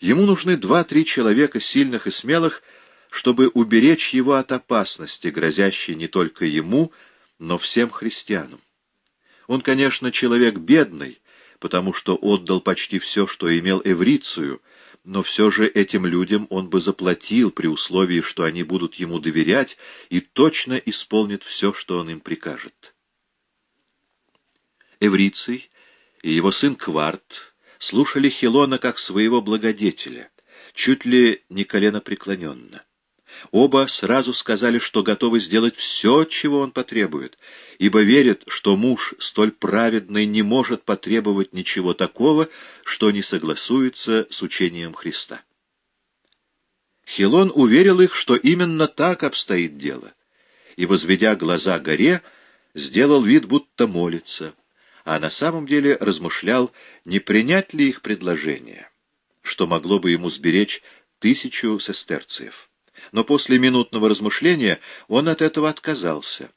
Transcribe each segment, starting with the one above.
Ему нужны два-три человека сильных и смелых, чтобы уберечь его от опасности, грозящей не только ему, но всем христианам. Он, конечно, человек бедный, потому что отдал почти все, что имел Эврицию, но все же этим людям он бы заплатил при условии, что они будут ему доверять и точно исполнят все, что он им прикажет. Эвриций и его сын Кварт слушали Хилона как своего благодетеля, чуть ли не коленопреклоненно. Оба сразу сказали, что готовы сделать все, чего он потребует, ибо верят, что муж столь праведный не может потребовать ничего такого, что не согласуется с учением Христа. Хилон уверил их, что именно так обстоит дело, и, возведя глаза горе, сделал вид, будто молится, а на самом деле размышлял, не принять ли их предложение, что могло бы ему сберечь тысячу сестерциев но после минутного размышления он от этого отказался.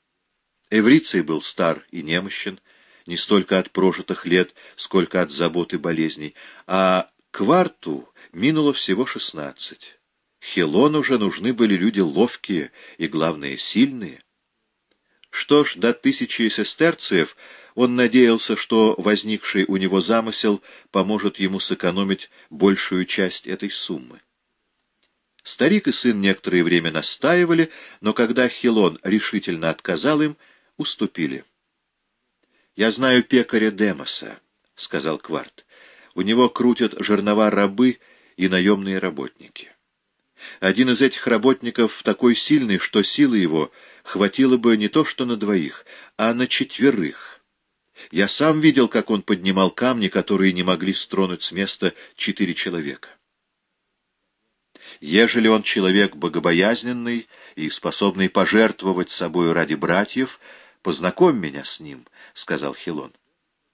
Эвриций был стар и немощен, не столько от прожитых лет, сколько от забот и болезней, а Кварту минуло всего шестнадцать. Хелону же нужны были люди ловкие и, главное, сильные. Что ж, до тысячи сестерциев он надеялся, что возникший у него замысел поможет ему сэкономить большую часть этой суммы. Старик и сын некоторое время настаивали, но когда Хилон решительно отказал им, уступили. «Я знаю пекаря Демоса», — сказал Кварт. «У него крутят жернова рабы и наемные работники. Один из этих работников такой сильный, что силы его хватило бы не то что на двоих, а на четверых. Я сам видел, как он поднимал камни, которые не могли стронуть с места четыре человека. Ежели он человек богобоязненный и способный пожертвовать собою ради братьев, познакомь меня с ним, — сказал Хилон.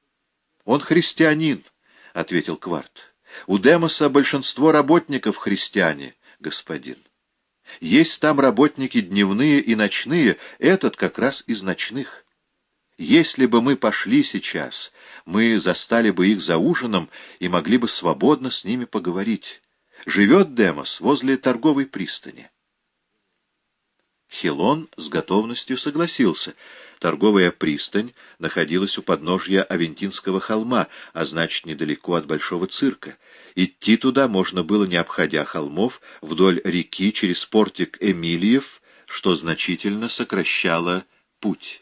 — Он христианин, — ответил Кварт. — У Демоса большинство работников христиане, господин. Есть там работники дневные и ночные, этот как раз из ночных. Если бы мы пошли сейчас, мы застали бы их за ужином и могли бы свободно с ними поговорить. Живет Демос возле торговой пристани. Хилон с готовностью согласился. Торговая пристань находилась у подножья Авентинского холма, а значит, недалеко от Большого цирка. Идти туда можно было, не обходя холмов, вдоль реки через портик Эмильев, что значительно сокращало путь.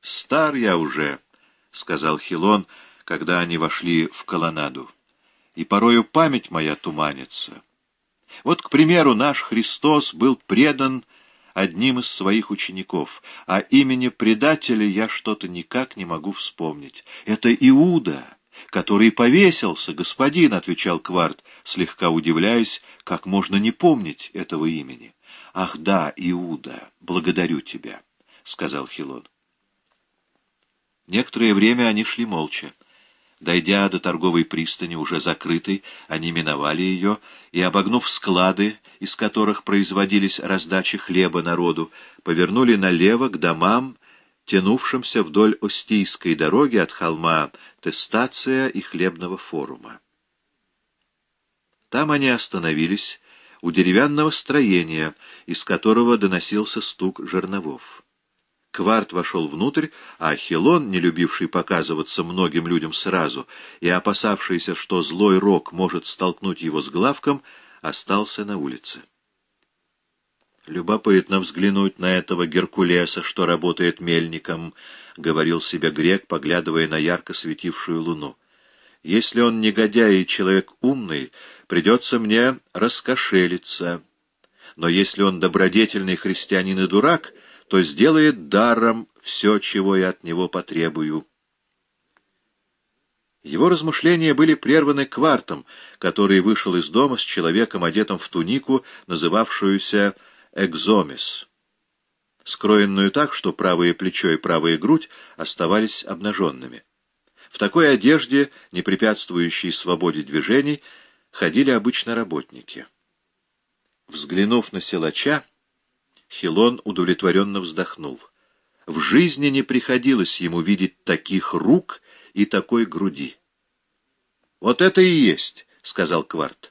«Стар я уже», — сказал Хилон, когда они вошли в колоннаду и порою память моя туманится. Вот, к примеру, наш Христос был предан одним из своих учеников, а имени предателя я что-то никак не могу вспомнить. Это Иуда, который повесился, господин, — отвечал Кварт, слегка удивляясь, как можно не помнить этого имени. Ах да, Иуда, благодарю тебя, — сказал Хилон. Некоторое время они шли молча. Дойдя до торговой пристани, уже закрытой, они миновали ее и, обогнув склады, из которых производились раздачи хлеба народу, повернули налево к домам, тянувшимся вдоль Остийской дороги от холма Тестация и Хлебного форума. Там они остановились у деревянного строения, из которого доносился стук жерновов. Кварт вошел внутрь, а Хилон, не любивший показываться многим людям сразу и опасавшийся, что злой рок может столкнуть его с главком, остался на улице. «Любопытно взглянуть на этого Геркулеса, что работает мельником», — говорил себе грек, поглядывая на ярко светившую луну. «Если он негодяй и человек умный, придется мне раскошелиться. Но если он добродетельный христианин и дурак, то сделает даром все, чего я от него потребую. Его размышления были прерваны квартом, который вышел из дома с человеком, одетым в тунику, называвшуюся «экзомис», скроенную так, что правое плечо и правая грудь оставались обнаженными. В такой одежде, не препятствующей свободе движений, ходили обычно работники. Взглянув на силача, Хилон удовлетворенно вздохнул. В жизни не приходилось ему видеть таких рук и такой груди. «Вот это и есть сказал Кварт.